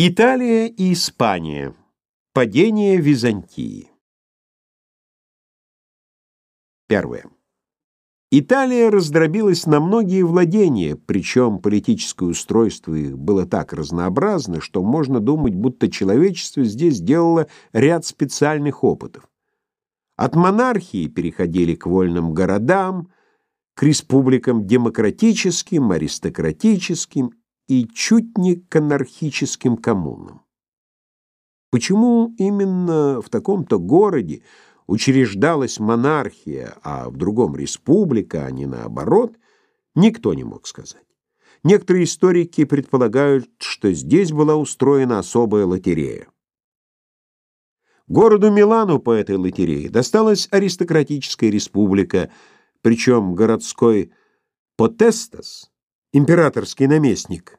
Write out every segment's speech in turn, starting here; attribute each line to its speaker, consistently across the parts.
Speaker 1: Италия и Испания. Падение Византии. Первое. Италия раздробилась на многие владения, причем политическое устройство их было так разнообразно, что можно думать, будто человечество здесь делало ряд специальных опытов. От монархии переходили к вольным городам, к республикам демократическим, аристократическим и чуть не к анархическим коммунам. Почему именно в таком-то городе учреждалась монархия, а в другом республика, а не наоборот, никто не мог сказать. Некоторые историки предполагают, что здесь была устроена особая лотерея. Городу Милану по этой лотерее досталась аристократическая республика, причем городской Потестас, императорский наместник,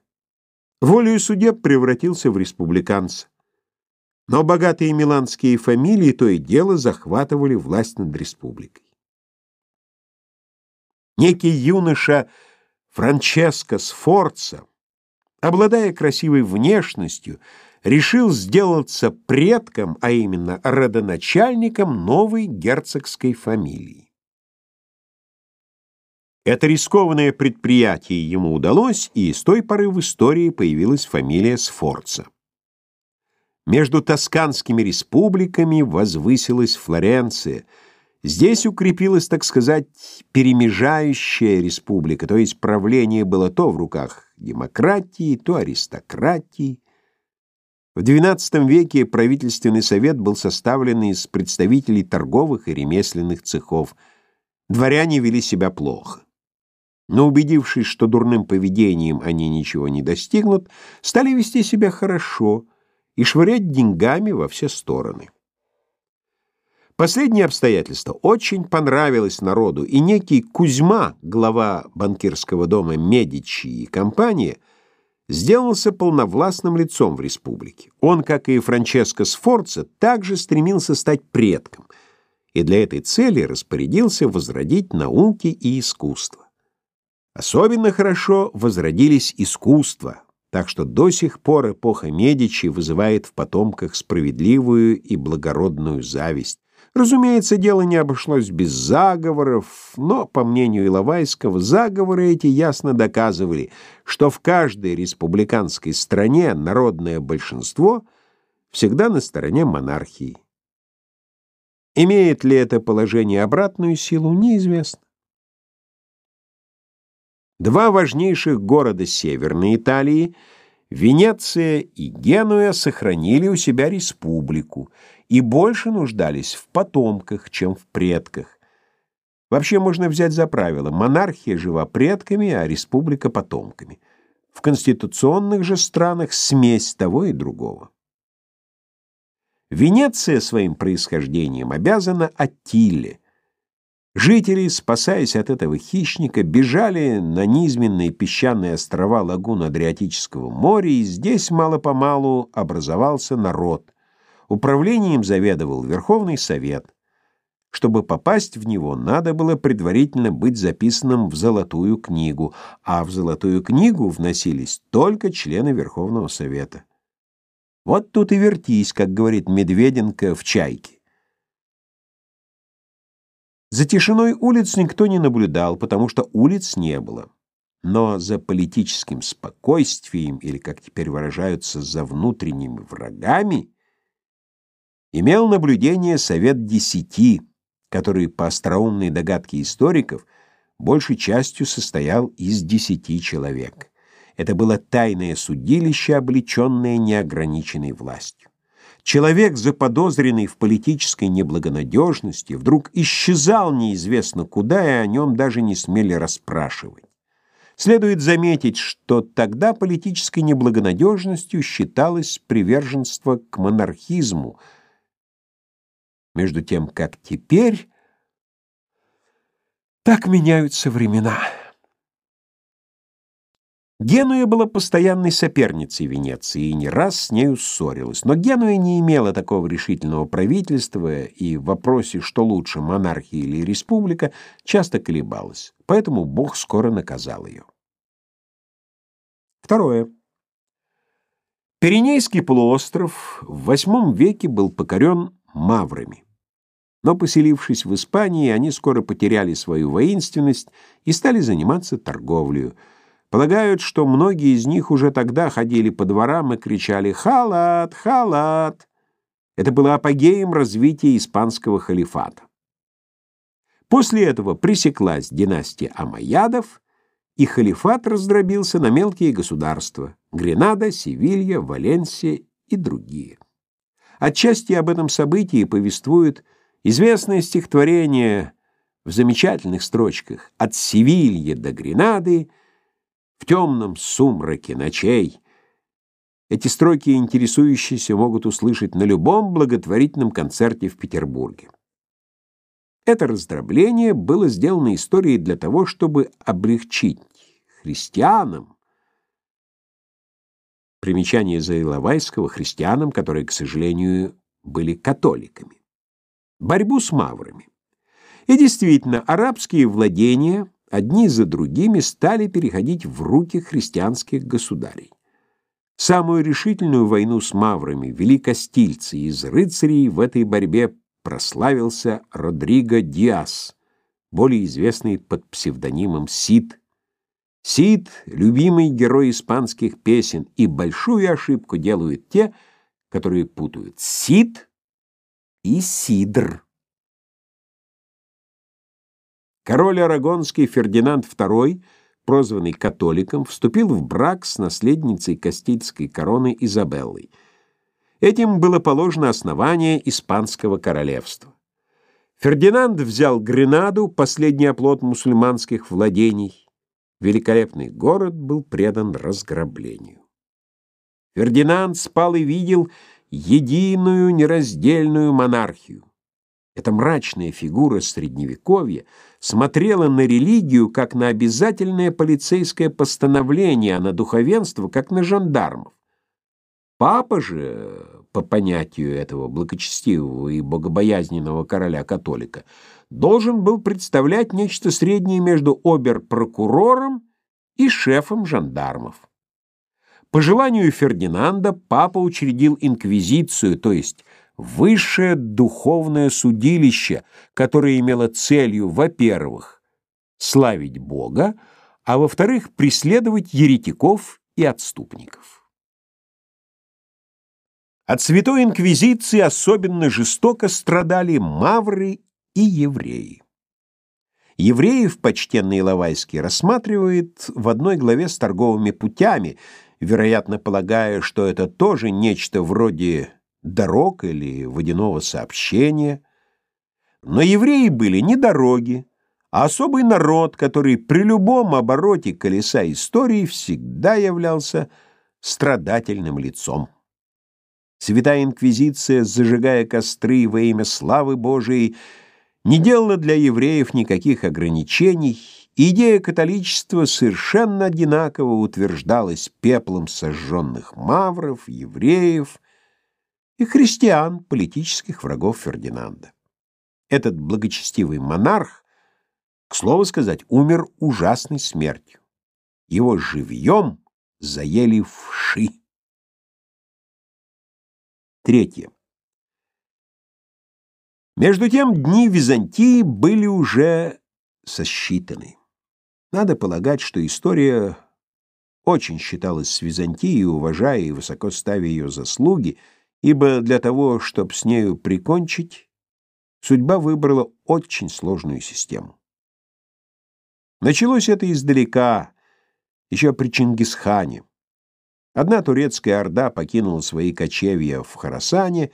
Speaker 1: волею судеб превратился в республиканца. Но богатые миланские фамилии то и дело захватывали власть над республикой. Некий юноша Франческо Сфорца, обладая красивой внешностью, решил сделаться предком, а именно родоначальником новой герцогской фамилии. Это рискованное предприятие ему удалось, и с той поры в истории появилась фамилия Сфорца. Между тосканскими республиками возвысилась Флоренция. Здесь укрепилась, так сказать, перемежающая республика, то есть правление было то в руках демократии, то аристократии. В XII веке правительственный совет был составлен из представителей торговых и ремесленных цехов. Дворяне вели себя плохо. Но убедившись, что дурным поведением они ничего не достигнут, стали вести себя хорошо – и швырять деньгами во все стороны. Последнее обстоятельство очень понравилось народу, и некий Кузьма, глава банкирского дома Медичи и компания, сделался полновластным лицом в республике. Он, как и Франческо Сфорца, также стремился стать предком, и для этой цели распорядился возродить науки и искусство. Особенно хорошо возродились искусства, так что до сих пор эпоха Медичи вызывает в потомках справедливую и благородную зависть. Разумеется, дело не обошлось без заговоров, но, по мнению Иловайского, заговоры эти ясно доказывали, что в каждой республиканской стране народное большинство всегда на стороне монархии. Имеет ли это положение обратную силу, неизвестно. Два важнейших города Северной Италии, Венеция и Генуя, сохранили у себя республику и больше нуждались в потомках, чем в предках. Вообще можно взять за правило, монархия жива предками, а республика — потомками. В конституционных же странах смесь того и другого. Венеция своим происхождением обязана Аттиле — Жители, спасаясь от этого хищника, бежали на низменные песчаные острова лагун Адриатического моря, и здесь мало-помалу образовался народ. Управлением заведовал Верховный Совет. Чтобы попасть в него, надо было предварительно быть записанным в Золотую книгу, а в Золотую книгу вносились только члены Верховного Совета. Вот тут и вертись, как говорит Медведенко в «Чайке». За тишиной улиц никто не наблюдал, потому что улиц не было. Но за политическим спокойствием, или, как теперь выражаются, за внутренними врагами, имел наблюдение Совет Десяти, который, по остроумной догадке историков, большей частью состоял из десяти человек. Это было тайное судилище, облеченное неограниченной властью. Человек, заподозренный в политической неблагонадежности, вдруг исчезал неизвестно куда, и о нем даже не смели расспрашивать. Следует заметить, что тогда политической неблагонадежностью считалось приверженство к монархизму, между тем, как теперь так меняются времена. Генуя была постоянной соперницей Венеции и не раз с нею ссорилась. Но Генуя не имела такого решительного правительства и в вопросе, что лучше, монархия или республика, часто колебалась. Поэтому Бог скоро наказал ее. Второе. Пиренейский полуостров в VIII веке был покорен маврами. Но поселившись в Испании, они скоро потеряли свою воинственность и стали заниматься торговлей. Полагают, что многие из них уже тогда ходили по дворам и кричали «Халат! Халат!». Это было апогеем развития испанского халифата. После этого пресеклась династия Амайядов, и халифат раздробился на мелкие государства – Гренада, Севилья, Валенсия и другие. Отчасти об этом событии повествует известное стихотворение в замечательных строчках «От Севильи до Гренады», «В темном сумраке ночей». Эти строки интересующиеся могут услышать на любом благотворительном концерте в Петербурге. Это раздробление было сделано историей для того, чтобы облегчить христианам примечание Заиловайского христианам, которые, к сожалению, были католиками. Борьбу с маврами. И действительно, арабские владения одни за другими стали переходить в руки христианских государей. Самую решительную войну с маврами вели кастильцы, из рыцарей в этой борьбе прославился Родриго Диас, более известный под псевдонимом Сид. Сид — любимый герой испанских песен, и большую ошибку делают те, которые путают Сид и Сидр. Король Арагонский Фердинанд II, прозванный католиком, вступил в брак с наследницей Кастильской короны Изабеллой — Этим было положено основание испанского королевства. Фердинанд взял Гренаду, последний оплот мусульманских владений. Великолепный город был предан разграблению. Фердинанд спал и видел единую нераздельную монархию. Эта мрачная фигура средневековья смотрела на религию как на обязательное полицейское постановление, а на духовенство как на жандармов. Папа же, по понятию этого благочестивого и богобоязненного короля-католика, должен был представлять нечто среднее между обер-прокурором и шефом жандармов. По желанию Фердинанда папа учредил инквизицию, то есть высшее духовное судилище, которое имело целью, во-первых, славить Бога, а во-вторых, преследовать еретиков и отступников. От Святой Инквизиции особенно жестоко страдали мавры и евреи. Евреев почтенный Иловайский рассматривает в одной главе с торговыми путями, вероятно, полагая, что это тоже нечто вроде дорог или водяного сообщения. Но евреи были не дороги, а особый народ, который при любом обороте колеса истории всегда являлся страдательным лицом. Святая Инквизиция, зажигая костры во имя славы Божией, не делала для евреев никаких ограничений, идея католичества совершенно одинаково утверждалась пеплом сожженных мавров, евреев и христиан, политических врагов Фердинанда. Этот благочестивый монарх, к слову сказать, умер ужасной смертью. Его живьем заели вши. Третье. Между тем дни Византии были уже сосчитаны. Надо полагать, что история очень считалась с Византией, уважая и высоко ставя ее заслуги, ибо для того, чтобы с нею прикончить, судьба выбрала очень сложную систему. Началось это издалека, еще при Чингисхане. Одна турецкая орда покинула свои кочевья в Хорасане,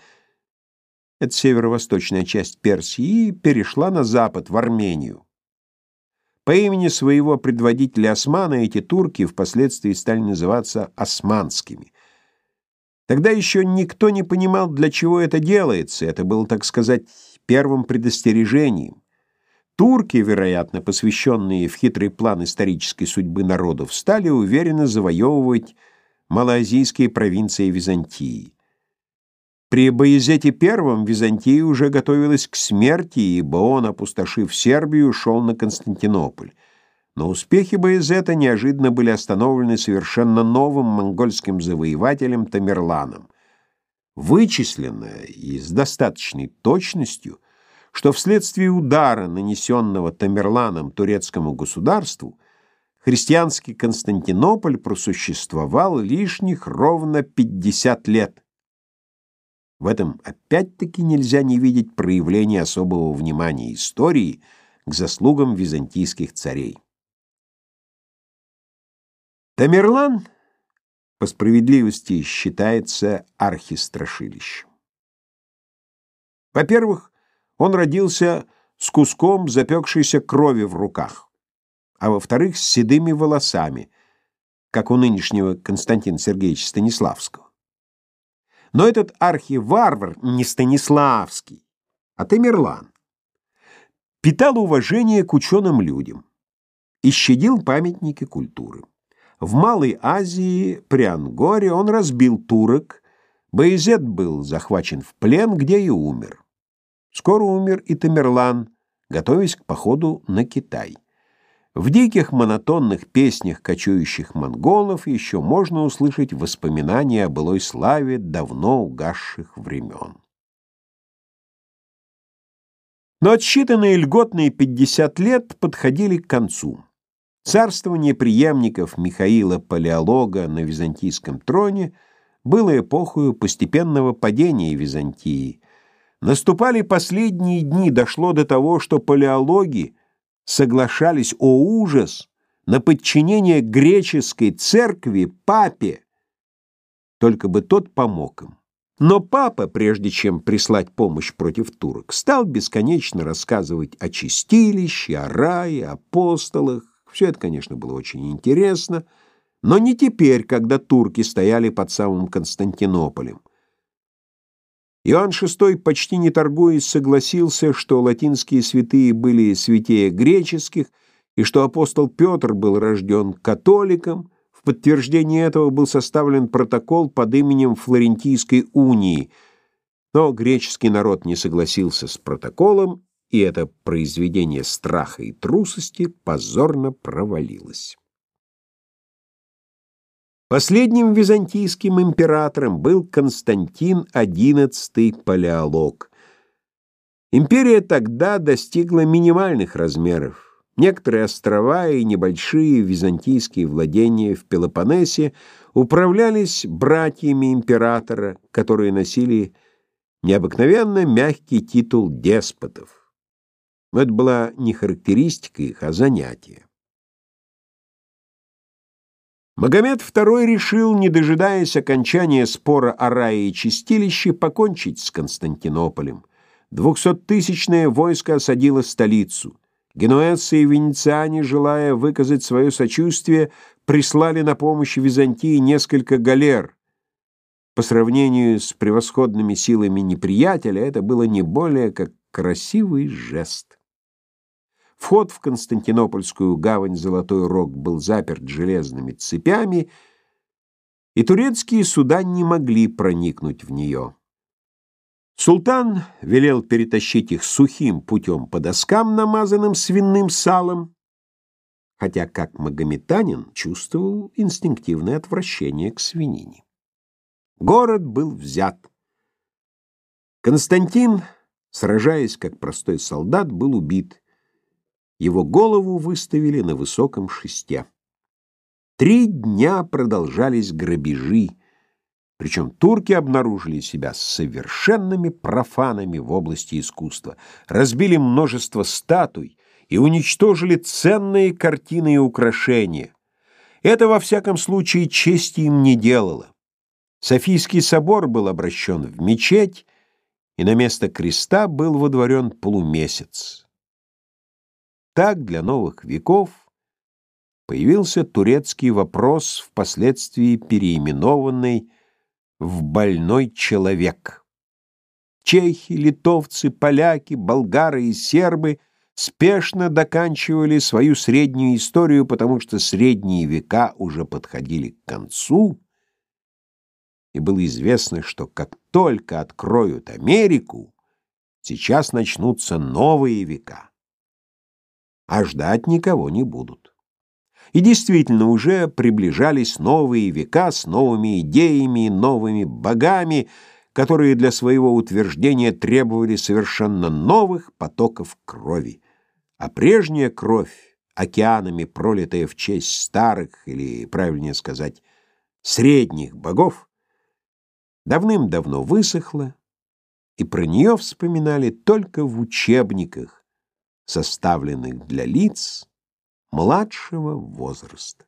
Speaker 1: это северо-восточная часть Персии, и перешла на запад, в Армению. По имени своего предводителя Османа эти турки впоследствии стали называться османскими. Тогда еще никто не понимал, для чего это делается, это было, так сказать, первым предостережением. Турки, вероятно, посвященные в хитрый план исторической судьбы народов, стали уверенно завоевывать малоазийские провинции Византии. При Баязете I Византия уже готовилась к смерти, ибо он, опустошив Сербию, шел на Константинополь. Но успехи Баязета неожиданно были остановлены совершенно новым монгольским завоевателем Тамерланом. Вычислено и с достаточной точностью, что вследствие удара, нанесенного Тамерланом турецкому государству, христианский Константинополь просуществовал лишних ровно 50 лет. В этом опять-таки нельзя не видеть проявления особого внимания истории к заслугам византийских царей. Тамерлан по справедливости считается архистрашилищем. Во-первых, он родился с куском запекшейся крови в руках, а во-вторых, с седыми волосами, как у нынешнего Константина Сергеевича Станиславского. Но этот архиварвар не Станиславский, а Тамерлан. Питал уважение к ученым людям и щадил памятники культуры. В Малой Азии, при Ангоре, он разбил турок, Баязет был захвачен в плен, где и умер. Скоро умер и Тамерлан, готовясь к походу на Китай. В диких монотонных песнях кочующих монголов еще можно услышать воспоминания о былой славе давно угасших времен. Но отсчитанные льготные 50 лет подходили к концу. Царствование преемников Михаила Палеолога на византийском троне было эпохою постепенного падения Византии. Наступали последние дни, дошло до того, что палеологи соглашались, о ужас, на подчинение греческой церкви папе, только бы тот помог им. Но папа, прежде чем прислать помощь против турок, стал бесконечно рассказывать о чистилище, о рае, апостолах, все это, конечно, было очень интересно, но не теперь, когда турки стояли под самым Константинополем. Иоанн VI, почти не торгуясь, согласился, что латинские святые были святее греческих, и что апостол Петр был рожден католиком. В подтверждение этого был составлен протокол под именем Флорентийской унии, но греческий народ не согласился с протоколом, и это произведение страха и трусости позорно провалилось. Последним византийским императором был Константин XI Палеолог. Империя тогда достигла минимальных размеров. Некоторые острова и небольшие византийские владения в Пелопоннесе управлялись братьями императора, которые носили необыкновенно мягкий титул деспотов. Но это была не характеристика их, а занятие. Магомед II решил, не дожидаясь окончания спора о рае и чистилище, покончить с Константинополем. Двухсоттысячное войско осадило столицу. Генуэзцы и венециане, желая выказать свое сочувствие, прислали на помощь Византии несколько галер. По сравнению с превосходными силами неприятеля это было не более как красивый жест. Вход в Константинопольскую гавань Золотой Рог был заперт железными цепями, и турецкие суда не могли проникнуть в нее. Султан велел перетащить их сухим путем по доскам, намазанным свиным салом, хотя как магометанин чувствовал инстинктивное отвращение к свинине. Город был взят. Константин, сражаясь как простой солдат, был убит. Его голову выставили на высоком шесте. Три дня продолжались грабежи, причем турки обнаружили себя совершенными профанами в области искусства, разбили множество статуй и уничтожили ценные картины и украшения. Это, во всяком случае, чести им не делало. Софийский собор был обращен в мечеть, и на место креста был водворен полумесяц. Так для новых веков появился турецкий вопрос, впоследствии переименованный в «больной человек». Чехи, литовцы, поляки, болгары и сербы спешно доканчивали свою среднюю историю, потому что средние века уже подходили к концу, и было известно, что как только откроют Америку, сейчас начнутся новые века а ждать никого не будут. И действительно, уже приближались новые века с новыми идеями и новыми богами, которые для своего утверждения требовали совершенно новых потоков крови. А прежняя кровь, океанами пролитая в честь старых, или, правильнее сказать, средних богов, давным-давно высохла, и про нее вспоминали только в учебниках, составленных для лиц, младшего возраста.